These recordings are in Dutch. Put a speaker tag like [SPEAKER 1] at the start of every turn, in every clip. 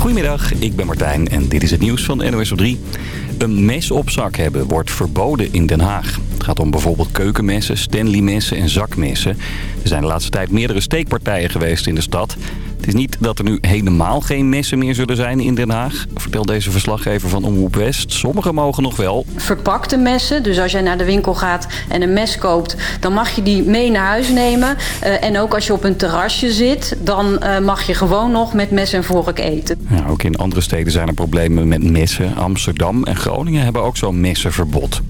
[SPEAKER 1] Goedemiddag, ik ben Martijn en dit is het nieuws van NOS op 3. Een mes op zak hebben wordt verboden in Den Haag. Het gaat om bijvoorbeeld keukenmessen, Stanley-messen en zakmessen. Er zijn de laatste tijd meerdere steekpartijen geweest in de stad. Het is niet dat er nu helemaal geen messen meer zullen zijn in Den Haag. Vertelt deze verslaggever van Omroep West. Sommige mogen nog wel.
[SPEAKER 2] Verpakte messen, dus als jij naar de winkel gaat en een mes koopt... dan mag je die mee naar huis nemen. Uh, en ook als je op een terrasje zit... dan uh, mag je gewoon nog met mes en vork eten.
[SPEAKER 1] Ja, ook in andere steden zijn er problemen met messen. Amsterdam en Groningen hebben ook zo'n messenverbod.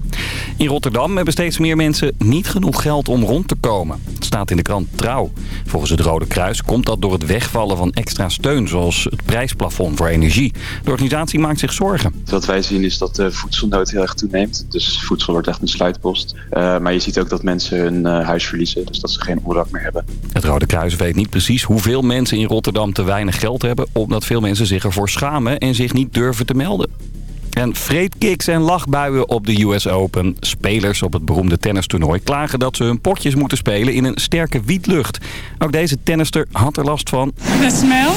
[SPEAKER 1] In Rotterdam hebben steeds meer mensen niet genoeg geld om rond te komen. Het staat in de krant Trouw. Volgens het Rode Kruis komt dat door het wegvallen van extra steun... zoals het prijsplafond voor energie. De organisatie maakt zich zorgen.
[SPEAKER 3] Wat wij zien is dat de voedselnood heel erg toeneemt. Dus voedsel wordt echt een sluitpost. Uh, maar je ziet ook dat mensen hun uh, huis verliezen. Dus dat ze geen onderdak meer hebben.
[SPEAKER 1] Het Rode Kruis weet niet precies hoeveel mensen in Rotterdam te weinig geld hebben... omdat veel mensen zich ervoor schamen en zich niet durven te melden. En vreedkicks en lachbuien op de US Open. Spelers op het beroemde tennistoernooi klagen dat ze hun potjes moeten spelen in een sterke wietlucht. Ook deze tennister had er last van.
[SPEAKER 4] The smell?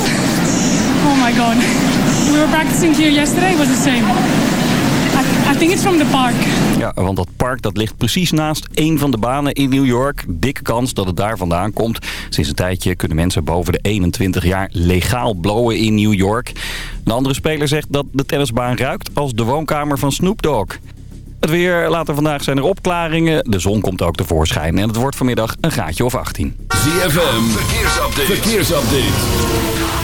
[SPEAKER 4] Oh my god. We were practicing here yesterday, was the same. I think it's from the park.
[SPEAKER 1] Ja, want dat park dat ligt precies naast een van de banen in New York. Dikke kans dat het daar vandaan komt. Sinds een tijdje kunnen mensen boven de 21 jaar legaal blowen in New York. Een andere speler zegt dat de tennisbaan ruikt als de woonkamer van Snoop Dogg. Het weer, later vandaag zijn er opklaringen. De zon komt ook tevoorschijn en het wordt vanmiddag een graadje of 18.
[SPEAKER 5] ZFM, verkeersupdate. verkeersupdate.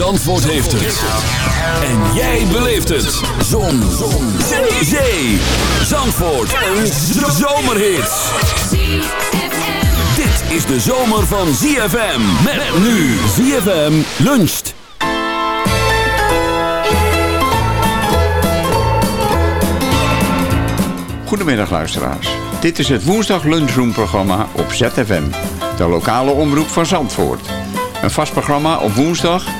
[SPEAKER 5] Zandvoort heeft het. En jij beleeft het. Zon. Zon. Zee. Zandvoort. Een zomerhit is de zomer van ZFM. Met nu ZFM luncht.
[SPEAKER 6] Goedemiddag luisteraars. Dit is het woensdag lunchroom programma op ZFM. De lokale omroep van Zandvoort. Een vast programma op woensdag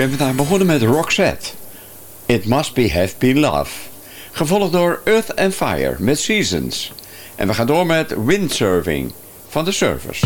[SPEAKER 7] Ben vandaag begonnen met Roxette. It Must Be Have Been Love. Gevolgd door Earth and Fire met Seasons. En we gaan door met Windsurfing van de Surfers.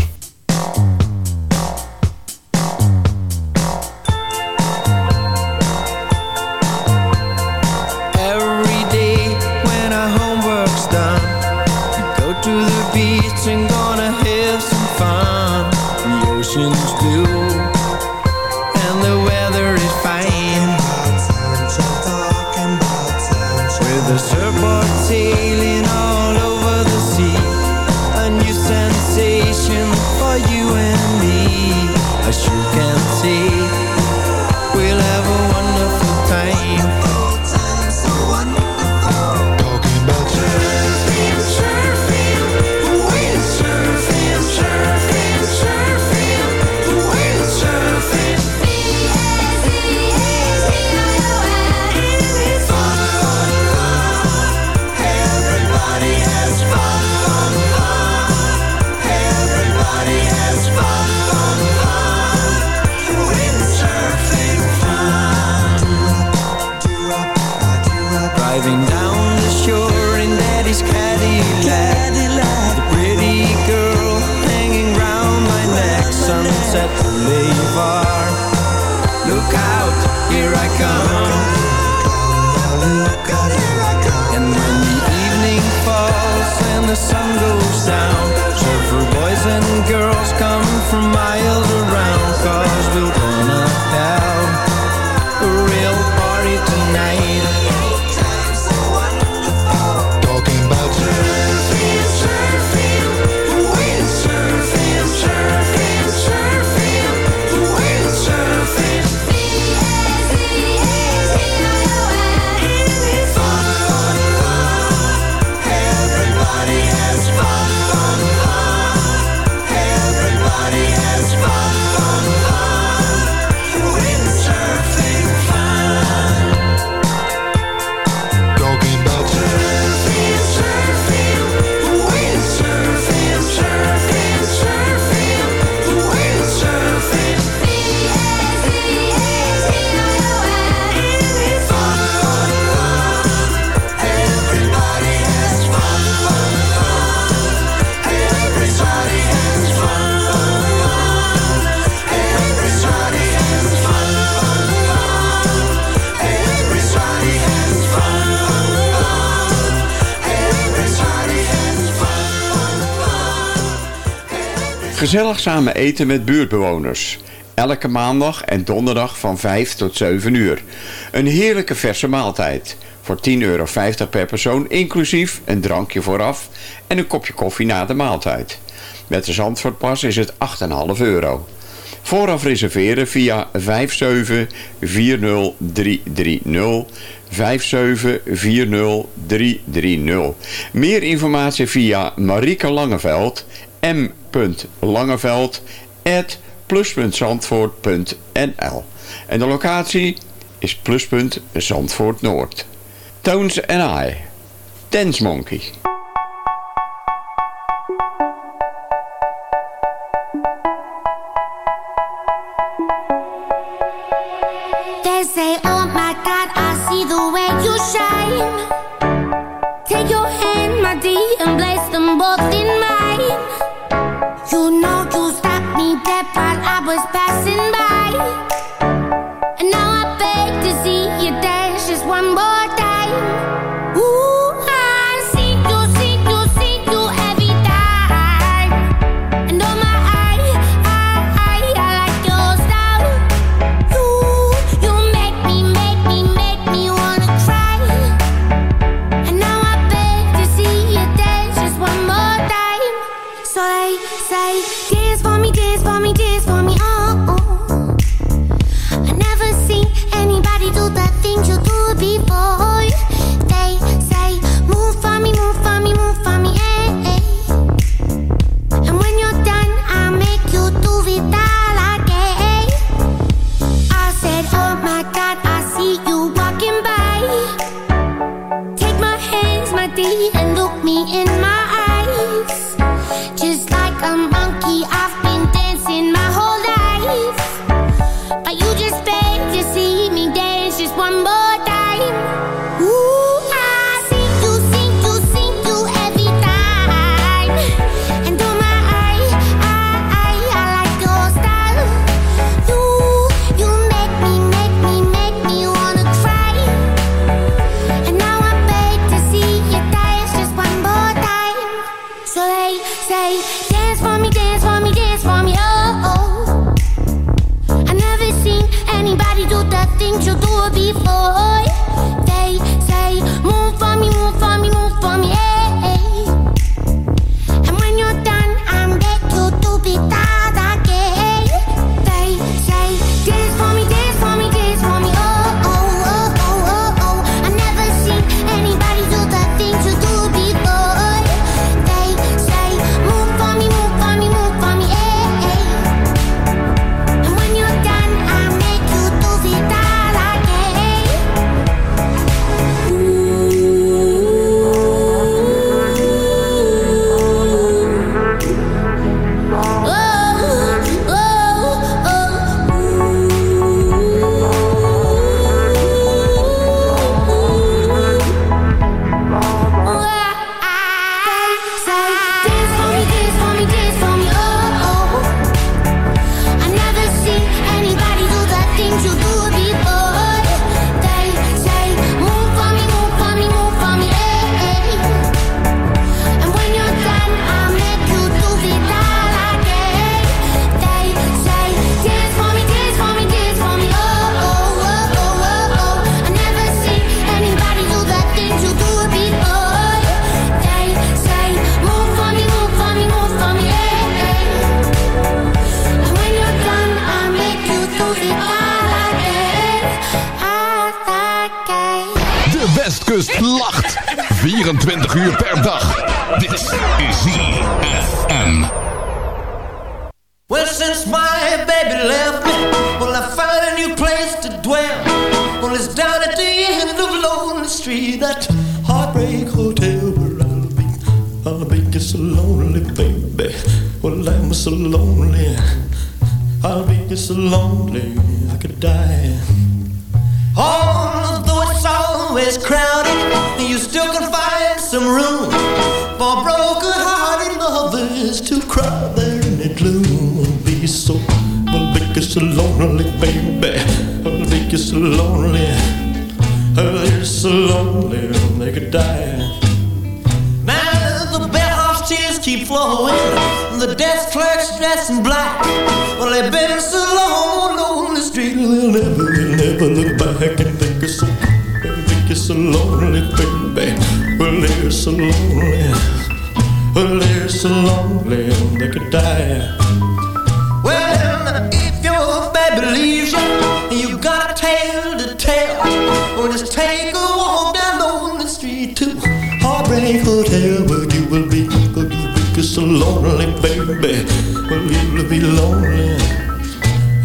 [SPEAKER 8] Gezellig samen eten met buurtbewoners. Elke maandag en donderdag van 5 tot 7 uur. Een heerlijke verse maaltijd. Voor 10,50 euro per persoon inclusief een drankje vooraf en een kopje koffie na de maaltijd. Met de Zandvoortpas is het 8,5 euro. Vooraf reserveren via 5740330 5740330. Meer informatie via Marieke Langeveld m.langeveld at plus.zandvoort.nl En de locatie is plus.zandvoort Zandvoort Noord. Tones and I. Dance Monkey.
[SPEAKER 9] Westkust lacht. 24 uur per dag. Dit is ZFM.
[SPEAKER 10] Well, since my baby left me, well, I found a new place to dwell. Well, it's down at the end of Lonely Street, that heartbreak hotel where I'll be. I'll be just so lonely, baby. Well, I'm so lonely. I'll be just so lonely, I could die. It's always crowded, you still can find some room for broken-hearted lovers to cry there in the gloom. Be so, I'll be just so lonely, baby. I'll be just so lonely. I'll be so lonely, they could die. Now the bellhop's tears keep flowing. The desk clerk's dressed in black. Well, they've been so long on the street, they'll never so lonely, baby. Well, they're so lonely. Well, they're so lonely, they could die. Well, if your baby leaves you, you got a tale to tell, well, just take a walk down on the street to Heartbreak Hotel, where you will be, where you will be so lonely, baby. Well, you'll be lonely,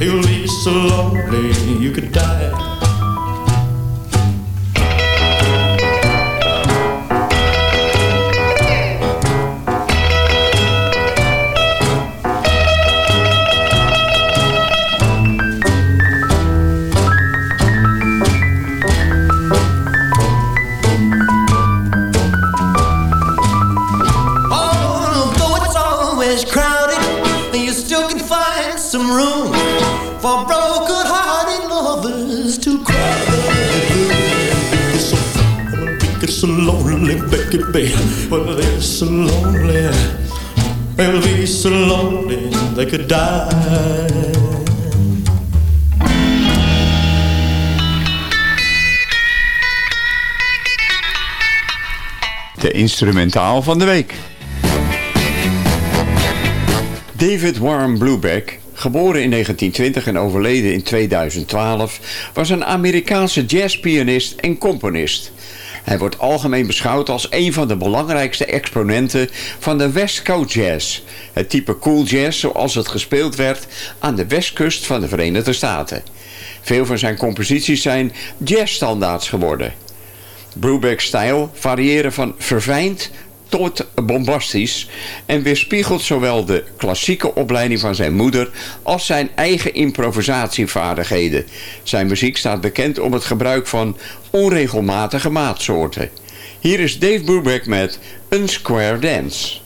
[SPEAKER 10] you'll be so lonely, you could die. So lonely, baby. Well, they're lonely. So lonely they could die.
[SPEAKER 6] De instrumentaal van de week. David Warren Blueback, geboren in 1920 en overleden in 2012, was een Amerikaanse jazzpianist en componist. Hij wordt algemeen beschouwd als een van de belangrijkste exponenten van de West Coast Jazz. Het type cool jazz zoals het gespeeld werd aan de westkust van de Verenigde Staten. Veel van zijn composities zijn jazzstandaards geworden. Brubeck's stijl variëren van verfijnd tot bombastisch en weerspiegelt zowel de klassieke opleiding van zijn moeder als zijn eigen improvisatievaardigheden. Zijn muziek staat bekend om het gebruik van onregelmatige maatsoorten. Hier is Dave Brubeck met een square dance.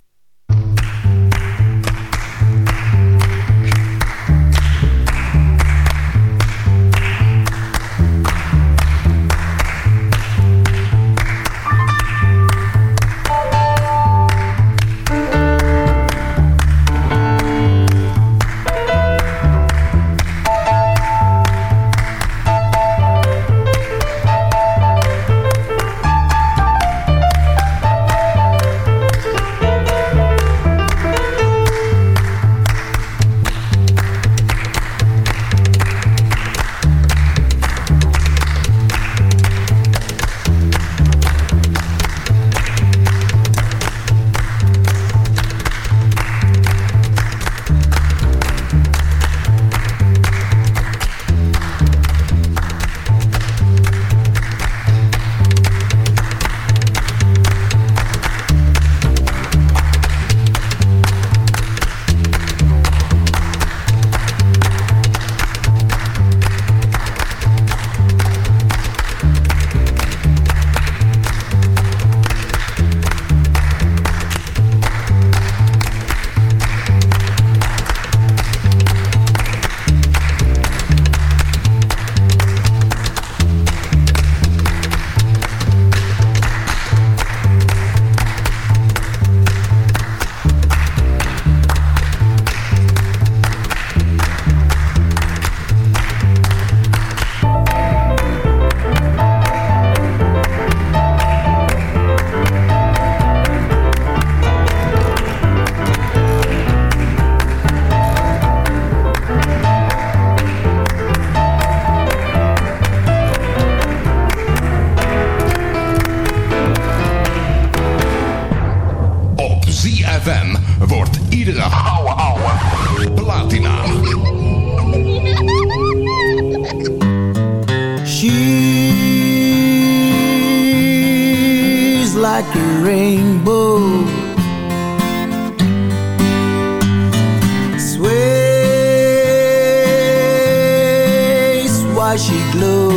[SPEAKER 11] She glows.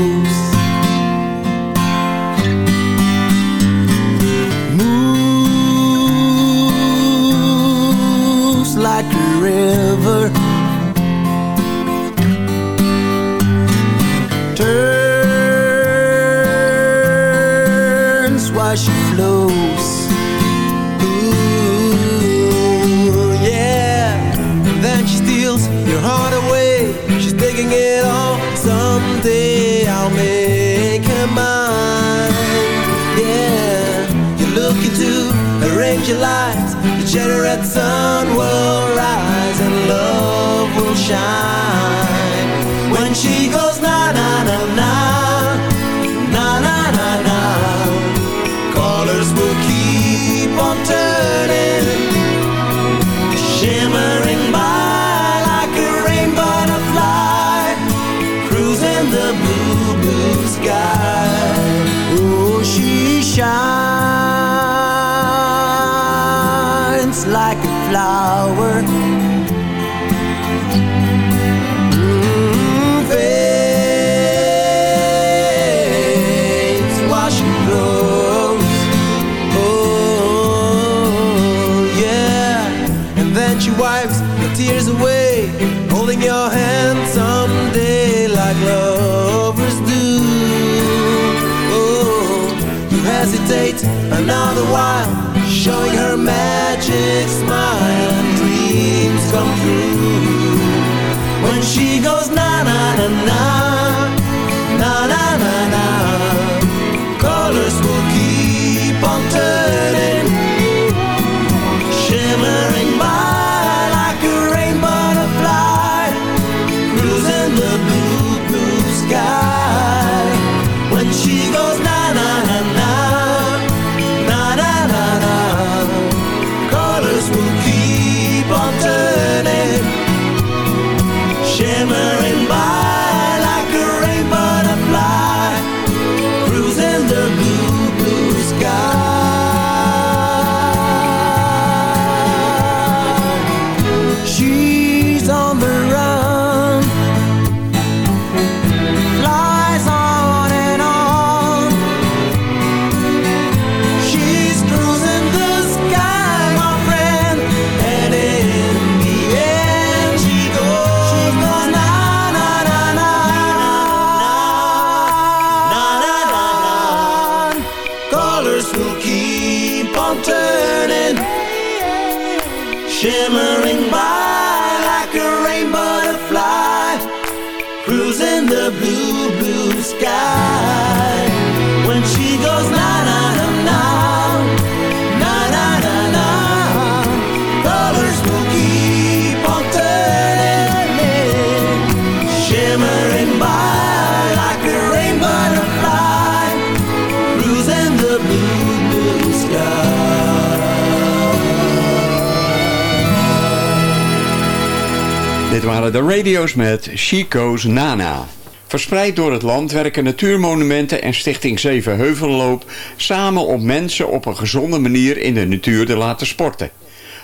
[SPEAKER 6] De radio's met Chico's Nana. Verspreid door het land werken Natuurmonumenten en Stichting Zeven Heuvelloop samen om mensen op een gezonde manier in de natuur te laten sporten.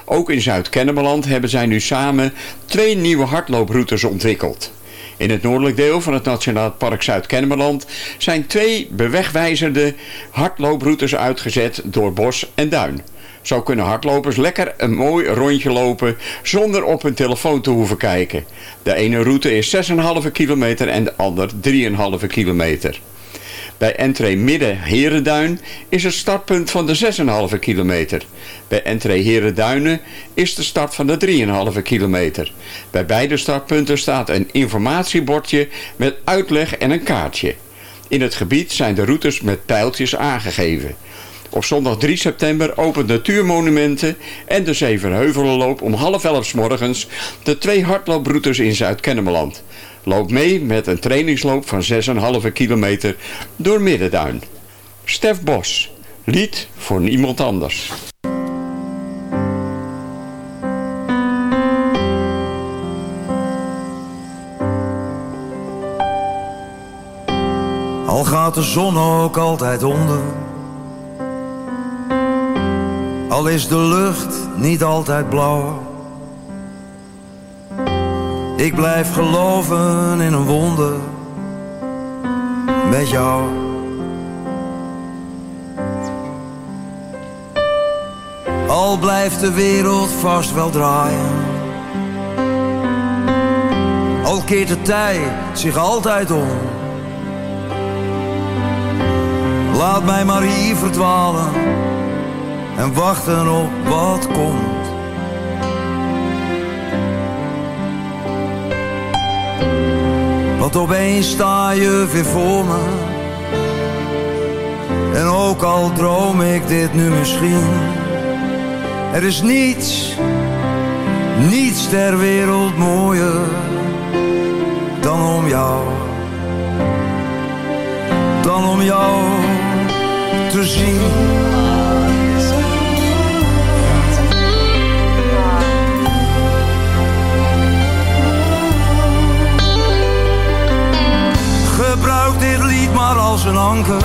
[SPEAKER 6] Ook in Zuid-Kennemerland hebben zij nu samen twee nieuwe hardlooproutes ontwikkeld. In het noordelijk deel van het Nationaal Park Zuid-Kennemerland zijn twee bewegwijzerde hardlooproutes uitgezet door bos en duin. Zo kunnen hardlopers lekker een mooi rondje lopen zonder op hun telefoon te hoeven kijken. De ene route is 6,5 kilometer en de ander 3,5 kilometer. Bij entree Midden Herenduin is het startpunt van de 6,5 kilometer. Bij entree Herenduinen is de start van de 3,5 kilometer. Bij beide startpunten staat een informatiebordje met uitleg en een kaartje. In het gebied zijn de routes met pijltjes aangegeven. Op zondag 3 september opent Natuurmonumenten en de Zevenheuvelenloop om half elf morgens de twee hardlooproutes in Zuid-Kennemerland. Loop mee met een trainingsloop van 6,5 kilometer door Middenduin. Stef Bos, lied voor niemand anders.
[SPEAKER 12] Al gaat de zon ook altijd onder al is de lucht niet altijd blauw. Ik blijf geloven in een wonder met jou. Al blijft de wereld vast wel draaien. Al keert de tijd zich altijd om. Laat mij maar hier verdwalen en wachten op wat komt. Want opeens sta je weer voor me. En ook al droom ik dit nu misschien. Er is niets, niets ter wereld mooier dan om jou. Dan om jou te zien. Maar als een anker.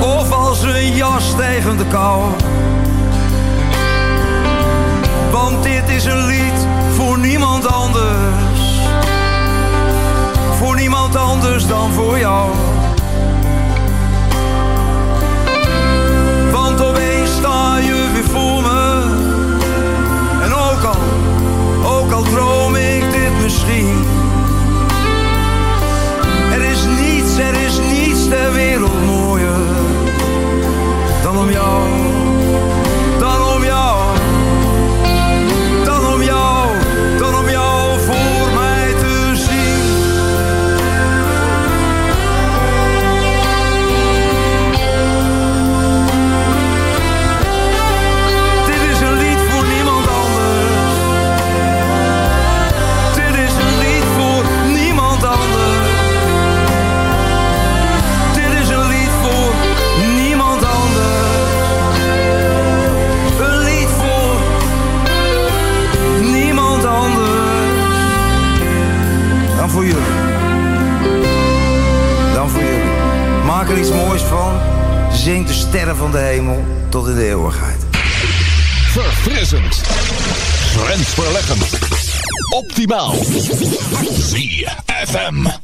[SPEAKER 12] Of als een jas tegen de kou. Want dit is een lied voor niemand anders. Voor niemand anders dan voor jou. Want opeens sta je weer voor er is niets ter wereld iets moois van. Zing de sterren van de hemel tot in de eeuwigheid.
[SPEAKER 9] Verfrissend. Grensverleggend. Optimaal. ZFM.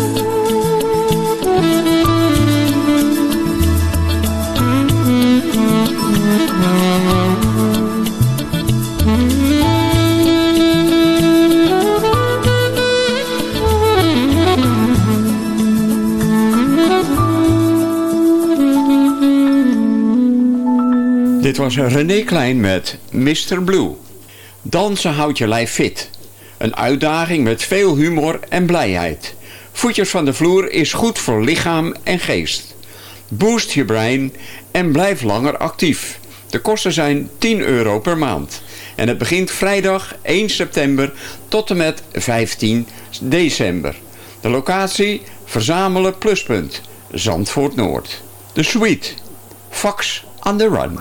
[SPEAKER 6] Dit was René Klein met Mr. Blue. Dansen houdt je lijf fit. Een uitdaging met veel humor en blijheid. Voetjes van de vloer is goed voor lichaam en geest. Boost je brein en blijf langer actief. De kosten zijn 10 euro per maand. En het begint vrijdag 1 september tot en met 15 december. De locatie Verzamelen Pluspunt, Zandvoort Noord. De suite, Fox on the Run.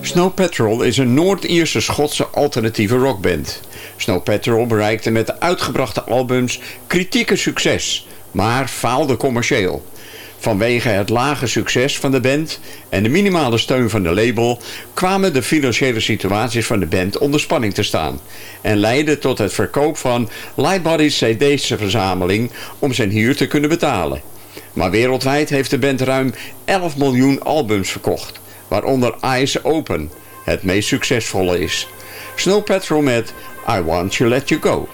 [SPEAKER 6] Snow Patrol is een Noord-Ierse Schotse alternatieve rockband. Snow Patrol bereikte met de uitgebrachte albums kritieke succes, maar faalde commercieel. Vanwege het lage succes van de band en de minimale steun van de label... kwamen de financiële situaties van de band onder spanning te staan... en leidde tot het verkoop van Lightbody's CD's verzameling om zijn huur te kunnen betalen. Maar wereldwijd heeft de band ruim 11 miljoen albums verkocht waaronder Eyes Open het meest succesvolle is. Snow Patrol met I Want You
[SPEAKER 13] Let You Go.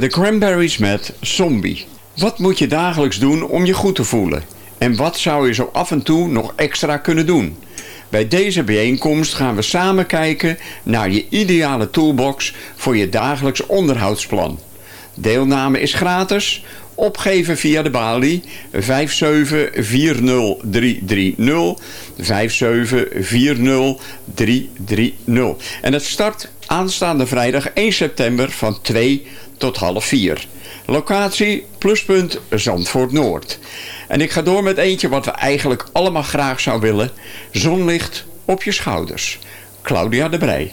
[SPEAKER 6] De Cranberries met Zombie. Wat moet je dagelijks doen om je goed te voelen? En wat zou je zo af en toe nog extra kunnen doen? Bij deze bijeenkomst gaan we samen kijken naar je ideale toolbox voor je dagelijks onderhoudsplan. Deelname is gratis. Opgeven via de balie 5740330 5740330. En het start aanstaande vrijdag 1 september van 2 tot half 4. Locatie Pluspunt Zandvoort Noord. En ik ga door met eentje wat we eigenlijk allemaal graag zouden willen. Zonlicht op je schouders. Claudia de Brij.